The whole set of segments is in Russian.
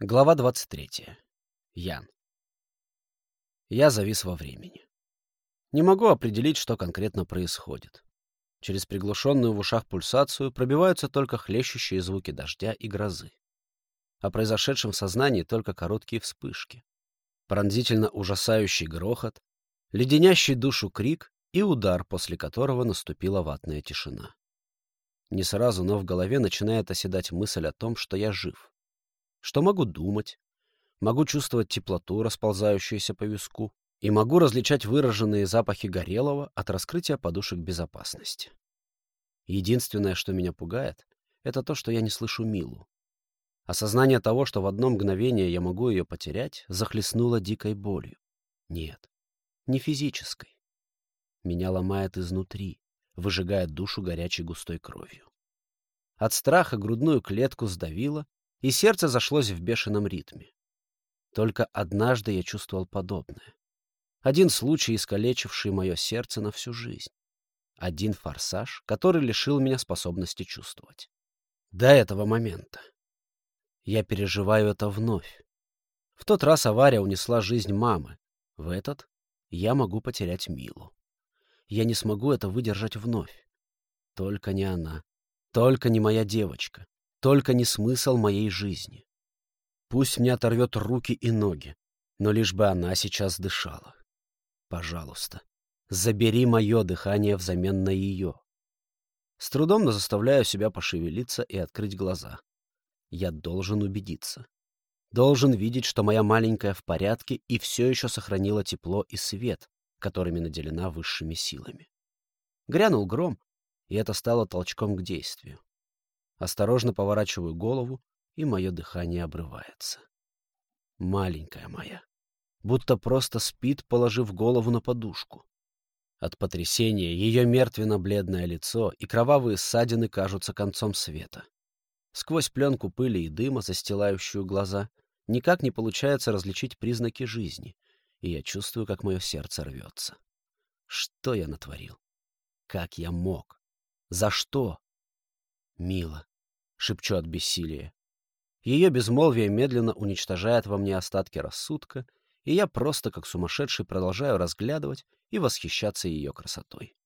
Глава 23. Ян. Я завис во времени. Не могу определить, что конкретно происходит. Через приглушенную в ушах пульсацию пробиваются только хлещущие звуки дождя и грозы. О произошедшем в сознании только короткие вспышки. Пронзительно ужасающий грохот, леденящий душу крик и удар, после которого наступила ватная тишина. Не сразу, но в голове начинает оседать мысль о том, что я жив что могу думать, могу чувствовать теплоту, расползающуюся по виску, и могу различать выраженные запахи горелого от раскрытия подушек безопасности. Единственное, что меня пугает, это то, что я не слышу Милу. Осознание того, что в одно мгновение я могу ее потерять, захлестнуло дикой болью. Нет, не физической. Меня ломает изнутри, выжигая душу горячей густой кровью. От страха грудную клетку сдавило, и сердце зашлось в бешеном ритме. Только однажды я чувствовал подобное. Один случай, искалечивший мое сердце на всю жизнь. Один форсаж, который лишил меня способности чувствовать. До этого момента. Я переживаю это вновь. В тот раз авария унесла жизнь мамы. В этот я могу потерять Милу. Я не смогу это выдержать вновь. Только не она. Только не моя девочка. Только не смысл моей жизни. Пусть мне оторвет руки и ноги, но лишь бы она сейчас дышала. Пожалуйста, забери мое дыхание взамен на ее. С трудом, но заставляю себя пошевелиться и открыть глаза. Я должен убедиться. Должен видеть, что моя маленькая в порядке и все еще сохранила тепло и свет, которыми наделена высшими силами. Грянул гром, и это стало толчком к действию. Осторожно поворачиваю голову, и мое дыхание обрывается. Маленькая моя. Будто просто спит, положив голову на подушку. От потрясения ее мертвенно-бледное лицо и кровавые ссадины кажутся концом света. Сквозь пленку пыли и дыма, застилающую глаза, никак не получается различить признаки жизни, и я чувствую, как мое сердце рвется. Что я натворил? Как я мог? За что? Мила, шепчу от бессилия. Ее безмолвие медленно уничтожает во мне остатки рассудка, и я просто как сумасшедший продолжаю разглядывать и восхищаться ее красотой.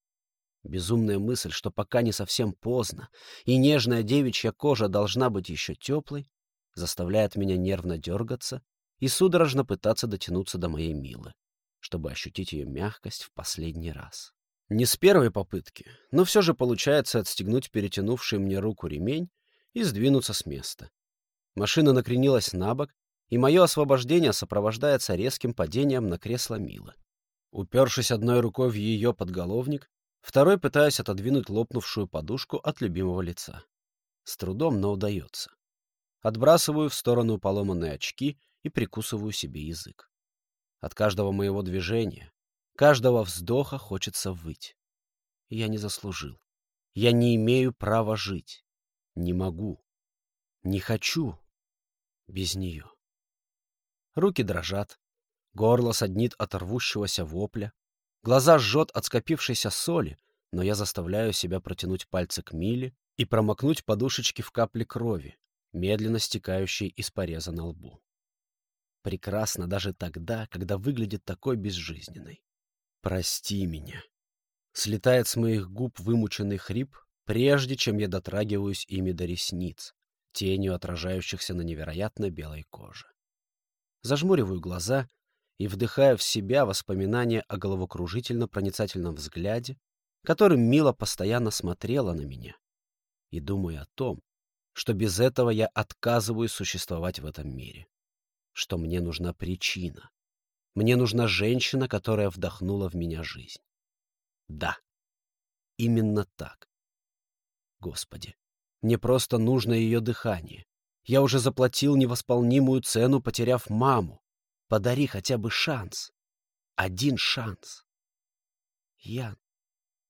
Безумная мысль, что пока не совсем поздно, и нежная девичья кожа должна быть еще теплой, заставляет меня нервно дергаться и судорожно пытаться дотянуться до моей Милы, чтобы ощутить ее мягкость в последний раз. Не с первой попытки, но все же получается отстегнуть перетянувший мне руку ремень и сдвинуться с места. Машина накренилась на бок, и мое освобождение сопровождается резким падением на кресло Милы. Упершись одной рукой в ее подголовник, второй пытаясь отодвинуть лопнувшую подушку от любимого лица. С трудом, но удается. Отбрасываю в сторону поломанные очки и прикусываю себе язык. От каждого моего движения, каждого вздоха хочется выть. Я не заслужил. Я не имею права жить. Не могу. Не хочу. Без нее. Руки дрожат. Горло саднит от рвущегося вопля. Глаза жжет от скопившейся соли, но я заставляю себя протянуть пальцы к Миле и промокнуть подушечки в капле крови, медленно стекающей из пореза на лбу. Прекрасно даже тогда, когда выглядит такой безжизненной. «Прости меня». Слетает с моих губ вымученный хрип, прежде чем я дотрагиваюсь ими до ресниц, тенью отражающихся на невероятно белой коже. Зажмуриваю глаза и вдыхаю в себя воспоминания о головокружительно-проницательном взгляде, которым Мила постоянно смотрела на меня, и думаю о том, что без этого я отказываюсь существовать в этом мире, что мне нужна причина, мне нужна женщина, которая вдохнула в меня жизнь. Да, именно так. Господи, мне просто нужно ее дыхание. Я уже заплатил невосполнимую цену, потеряв маму. Подари хотя бы шанс. Один шанс. Ян.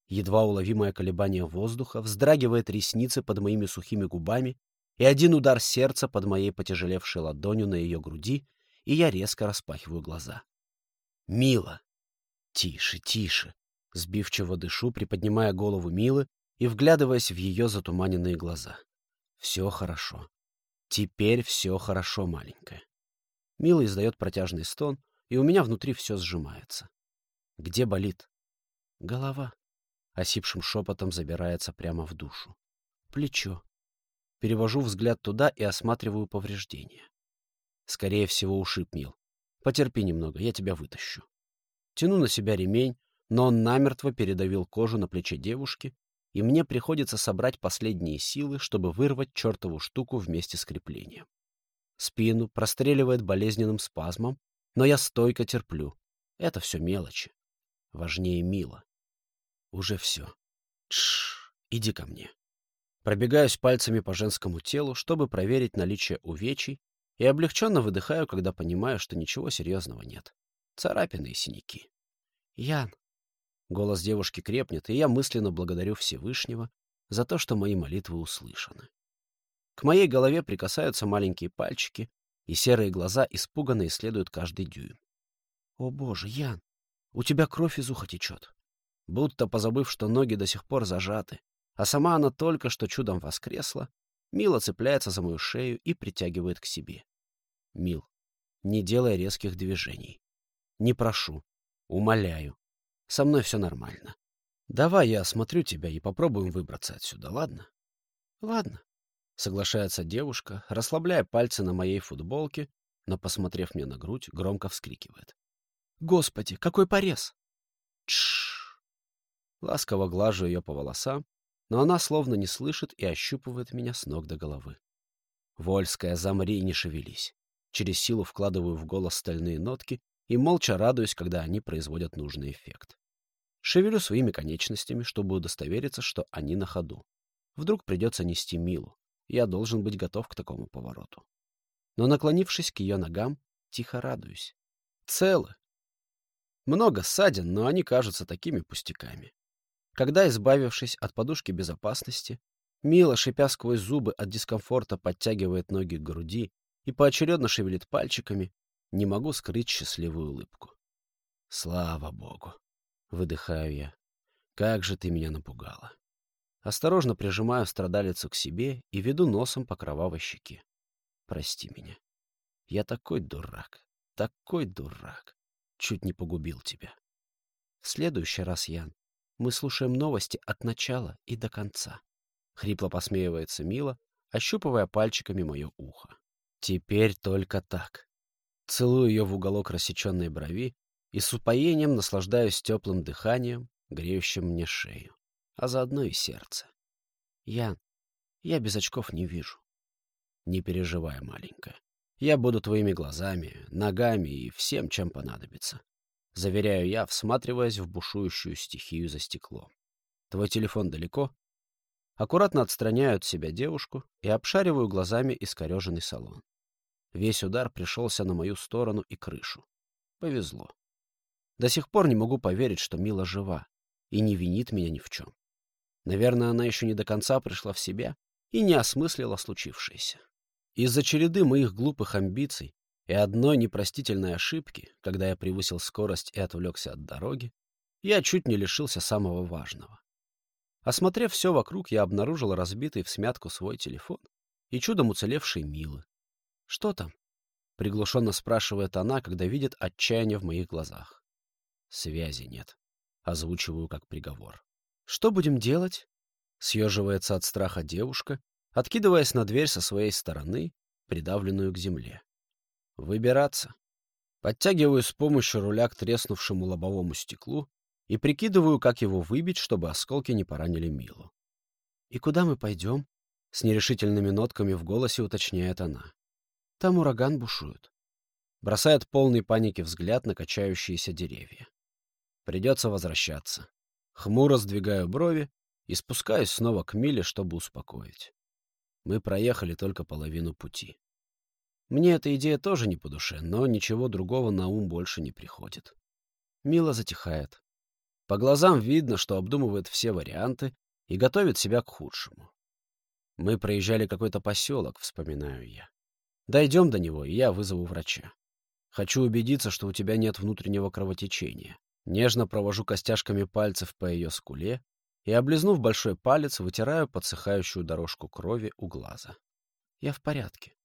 Едва уловимое колебание воздуха вздрагивает ресницы под моими сухими губами, и один удар сердца под моей потяжелевшей ладонью на ее груди, и я резко распахиваю глаза. «Мила!» «Тише, тише!» Сбивчиво дышу, приподнимая голову Милы и вглядываясь в ее затуманенные глаза. Все хорошо. Теперь все хорошо, маленькая. Мила издает протяжный стон, и у меня внутри все сжимается. Где болит? Голова. Осипшим шепотом забирается прямо в душу. Плечо. Перевожу взгляд туда и осматриваю повреждения. Скорее всего, ушиб Мил. Потерпи немного, я тебя вытащу. Тяну на себя ремень, но он намертво передавил кожу на плече девушки, и мне приходится собрать последние силы, чтобы вырвать чертову штуку вместе с креплением. Спину простреливает болезненным спазмом, но я стойко терплю. Это все мелочи. Важнее мило. Уже все. Тш, иди ко мне. Пробегаюсь пальцами по женскому телу, чтобы проверить наличие увечий, и облегченно выдыхаю, когда понимаю, что ничего серьезного нет. Царапины и синяки. Ян. Голос девушки крепнет, и я мысленно благодарю Всевышнего за то, что мои молитвы услышаны. К моей голове прикасаются маленькие пальчики, и серые глаза испуганно исследуют каждый дюйм. «О боже, Ян, у тебя кровь из уха течет!» Будто позабыв, что ноги до сих пор зажаты, а сама она только что чудом воскресла, Мила цепляется за мою шею и притягивает к себе. Мил, не делай резких движений. Не прошу, умоляю. Со мной все нормально. Давай я осмотрю тебя и попробуем выбраться отсюда, ладно? Ладно. Соглашается девушка, расслабляя пальцы на моей футболке, но, посмотрев мне на грудь, громко вскрикивает. «Господи, какой порез!» Тш. Ласково глажу ее по волосам, но она словно не слышит и ощупывает меня с ног до головы. «Вольская, замри не шевелись!» Через силу вкладываю в голос стальные нотки и молча радуюсь, когда они производят нужный эффект. Шевелю своими конечностями, чтобы удостовериться, что они на ходу. Вдруг придется нести Милу. Я должен быть готов к такому повороту. Но, наклонившись к ее ногам, тихо радуюсь. Целы. Много ссадин, но они кажутся такими пустяками. Когда, избавившись от подушки безопасности, Мила, шипя сквозь зубы от дискомфорта, подтягивает ноги к груди и поочередно шевелит пальчиками, не могу скрыть счастливую улыбку. Слава богу! Выдыхаю я. Как же ты меня напугала. Осторожно прижимаю страдалицу к себе и веду носом по кровавой щеке. Прости меня. Я такой дурак, такой дурак. Чуть не погубил тебя. В следующий раз, Ян, мы слушаем новости от начала и до конца. Хрипло посмеивается Мила, ощупывая пальчиками мое ухо. Теперь только так. Целую ее в уголок рассеченной брови и с упоением наслаждаюсь теплым дыханием, греющим мне шею, а заодно и сердце. Ян, я без очков не вижу. Не переживай, маленькая. Я буду твоими глазами, ногами и всем, чем понадобится. Заверяю я, всматриваясь в бушующую стихию за стеклом. Твой телефон далеко? Аккуратно отстраняю от себя девушку и обшариваю глазами искореженный салон. Весь удар пришелся на мою сторону и крышу. Повезло. До сих пор не могу поверить, что Мила жива и не винит меня ни в чем. Наверное, она еще не до конца пришла в себя и не осмыслила случившееся. Из-за череды моих глупых амбиций и одной непростительной ошибки, когда я превысил скорость и отвлекся от дороги, я чуть не лишился самого важного. Осмотрев все вокруг, я обнаружил разбитый в смятку свой телефон и чудом уцелевший Милы. «Что там?» — приглушенно спрашивает она, когда видит отчаяние в моих глазах. «Связи нет», — озвучиваю как приговор. «Что будем делать?» — съеживается от страха девушка, откидываясь на дверь со своей стороны, придавленную к земле. «Выбираться». Подтягиваю с помощью руля к треснувшему лобовому стеклу и прикидываю, как его выбить, чтобы осколки не поранили Милу. «И куда мы пойдем?» — с нерешительными нотками в голосе уточняет она. Там ураган бушует. Бросает полный паники взгляд на качающиеся деревья. Придется возвращаться. Хмуро сдвигаю брови и спускаюсь снова к Миле, чтобы успокоить. Мы проехали только половину пути. Мне эта идея тоже не по душе, но ничего другого на ум больше не приходит. Мила затихает. По глазам видно, что обдумывает все варианты и готовит себя к худшему. Мы проезжали какой-то поселок, вспоминаю я. Дойдем до него, и я вызову врача. Хочу убедиться, что у тебя нет внутреннего кровотечения. Нежно провожу костяшками пальцев по ее скуле и, облизнув большой палец, вытираю подсыхающую дорожку крови у глаза. Я в порядке.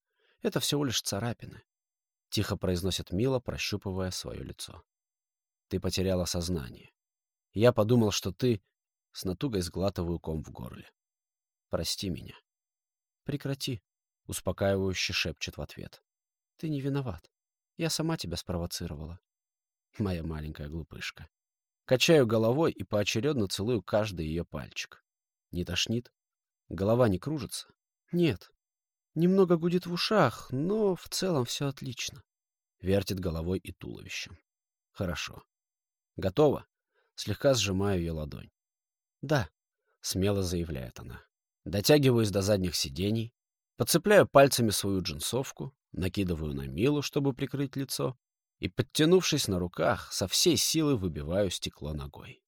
Это всего лишь царапины. Тихо произносит Мила, прощупывая свое лицо. Ты потеряла сознание. Я подумал, что ты... С натугой сглатываю ком в горле. Прости меня. Прекрати, успокаивающе шепчет в ответ. Ты не виноват. Я сама тебя спровоцировала. Моя маленькая глупышка. Качаю головой и поочередно целую каждый ее пальчик. Не тошнит? Голова не кружится? Нет. Немного гудит в ушах, но в целом все отлично. Вертит головой и туловищем. Хорошо. Готово? Слегка сжимаю ее ладонь. Да, смело заявляет она. Дотягиваюсь до задних сидений, подцепляю пальцами свою джинсовку, накидываю на Милу, чтобы прикрыть лицо, и, подтянувшись на руках, со всей силы выбиваю стекло ногой.